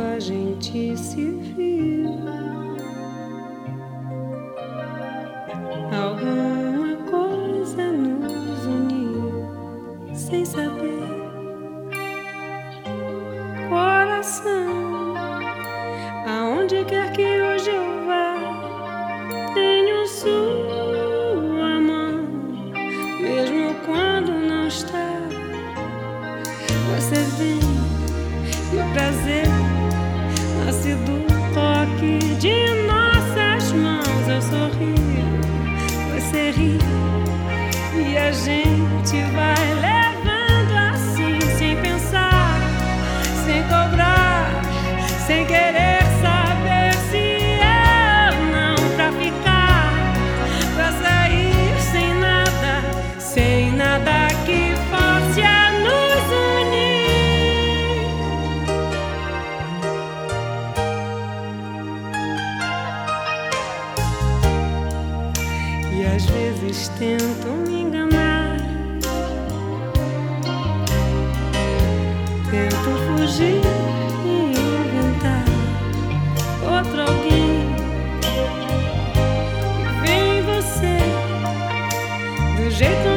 a gente se viu, Alguma coisa nos uniu sem saber. Coração, aonde quer que hoje eu vá, tenho sua mão, mesmo quando não está. Você vem e o prazer nasce do toque de nossas mãos. Eu sorrio, você ri e a gente vai levar. eles tentam me enganar. Tentam fugir e inventar outro alguém. E vem você do jeito